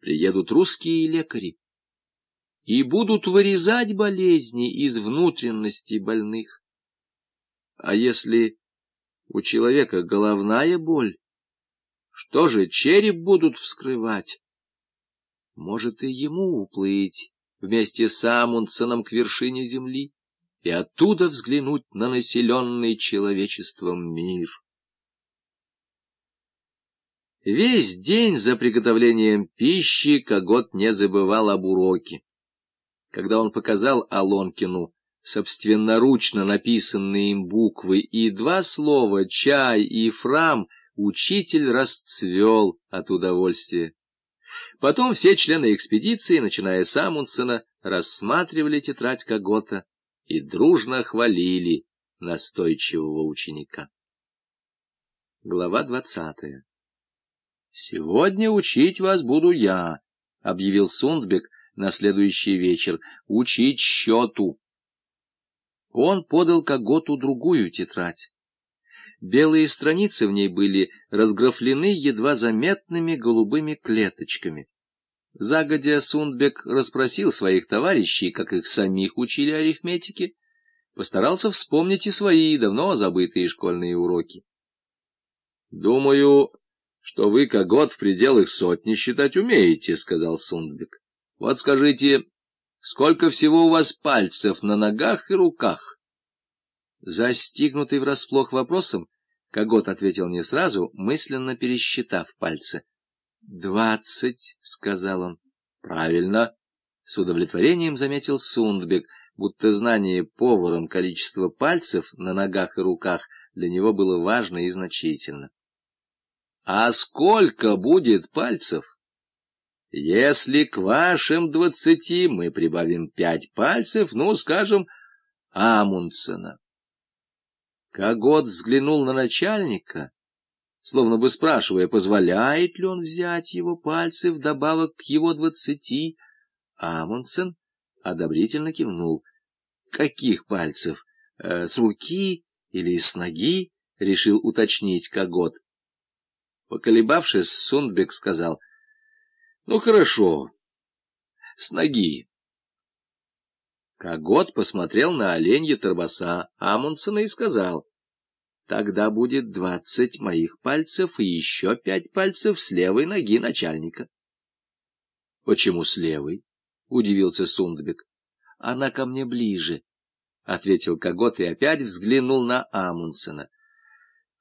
приедут русские лекари и будут вырезать болезни из внутренностей больных. А если у человека головная боль, что же череп будут вскрывать? Может и ему уплыть вместе с Амундсеном к вершине земли и оттуда взглянуть на населенный человечеством мир. Весь день за приготовлением пищи Когот не забывал об уроке. Когда он показал Алонкину собственноручно написанные им буквы и два слова «чай» и «фрам», учитель расцвел от удовольствия. Потом все члены экспедиции, начиная с Амундсена, рассматривали тетрадь Когота и дружно хвалили настойчивого ученика. Глава двадцатая «Сегодня учить вас буду я», — объявил Сундбек на следующий вечер, — «учить счету». Он подал Коготу другую тетрадь. Белые страницы в ней были разграфлены едва заметными голубыми клеточками. Загодя Сундбек расспросил своих товарищей, как их самих учили арифметике, постарался вспомнить и свои давно забытые школьные уроки. — Думаю, что вы когот в пределах сотни считать умеете, — сказал Сундбек. — Вот скажите, сколько всего у вас пальцев на ногах и руках? Застигнутый врасплох вопросом, Когот ответил не сразу, мысленно пересчитав пальцы. — Двадцать, — сказал он. — Правильно. С удовлетворением заметил Сундбек, будто знание поваром количества пальцев на ногах и руках для него было важно и значительно. А сколько будет пальцев? Если к вашим двадцати мы прибавим пять пальцев, ну, скажем, Амундсена. Когот взглянул на начальника, словно бы спрашивая, позволяет ли он взять его пальцы вдобавок к его двадцати. Амундсен одобрительно кивнул. — Каких пальцев? Э, с руки или с ноги? — решил уточнить Когот. Поколебавшись, Сундбек сказал, — Ну, хорошо, с ноги. Когот посмотрел на оленья торбоса Амундсена и сказал, — Тогда будет двадцать моих пальцев и еще пять пальцев с левой ноги начальника. — Почему с левой? — удивился Сундбек. — Она ко мне ближе, — ответил Когот и опять взглянул на Амундсена.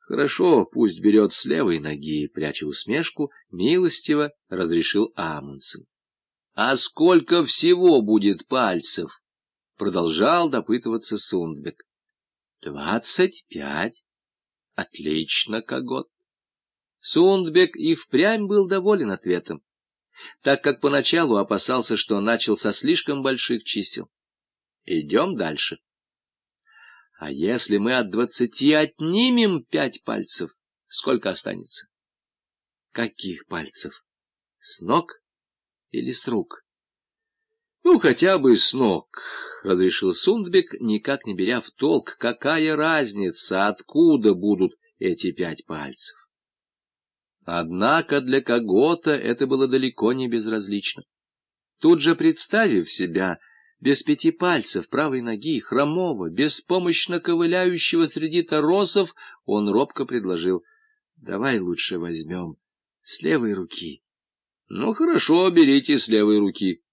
Хорошо, пусть берет с левой ноги, пряча усмешку, милостиво разрешил Амундсен. А сколько всего будет пальцев? Продолжал допытываться Сундбек. Двадцать пять. Отлично, Когот. Сундбек и впрямь был доволен ответом, так как поначалу опасался, что начал со слишком больших чисел. Идем дальше. А если мы от двадцати отнимем пять пальцев, сколько останется? Каких пальцев? С ног или с рук? Ну, хотя бы с ног, — разрешил Сундбек, никак не беря в толк, какая разница, откуда будут эти пять пальцев. Однако для Когота это было далеко не безразлично. Тут же представив себя, без пяти пальцев правой ноги, хромого, беспомощно ковыляющего среди торосов, он робко предложил, — давай лучше возьмем с левой руки. — Ну, хорошо, берите с левой руки.